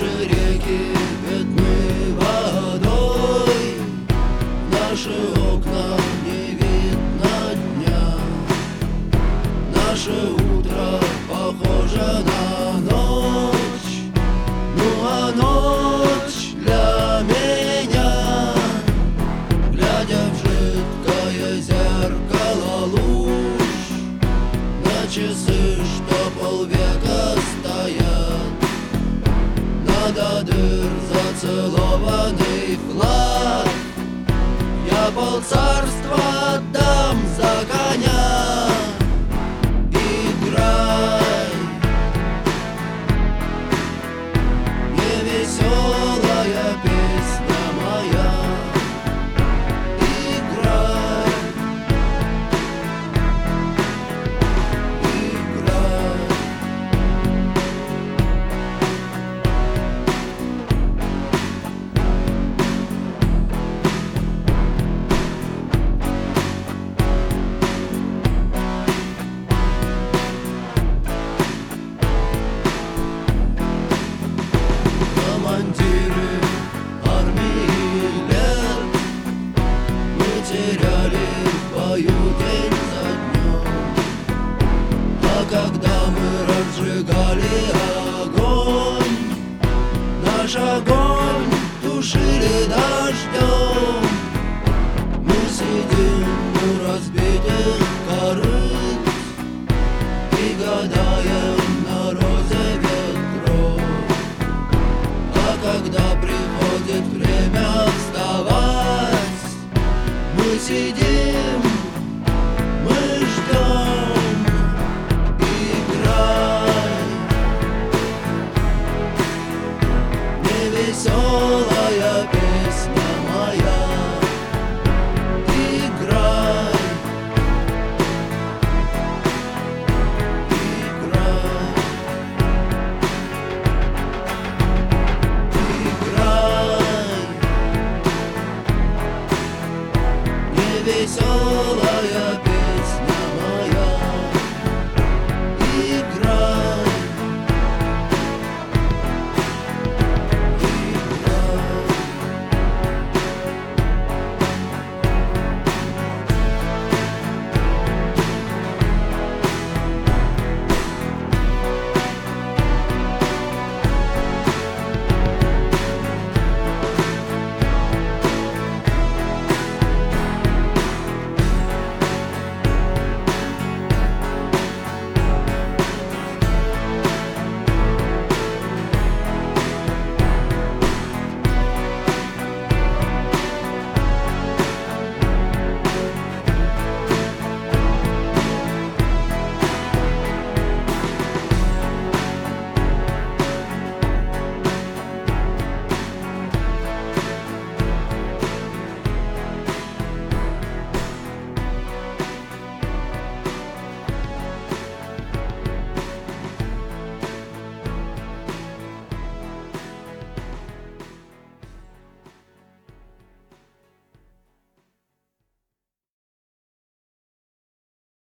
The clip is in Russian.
Наши реки бедны водой, наши окна не видно дня, наше утро похоже на ночь, ну а ночь для меня, глядя в жидкое зеркало луж. На часы. Зацелованный вклад Я полцарства отдам за коня бою день за днем А когда мы разжигали огонь Наш огонь тушили дождем Мы сидим у разбитых корыт И гадаем на розе ветров а когда приходит время вставать, мы сидим,